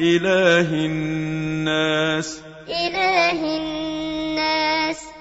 إله الناس. إله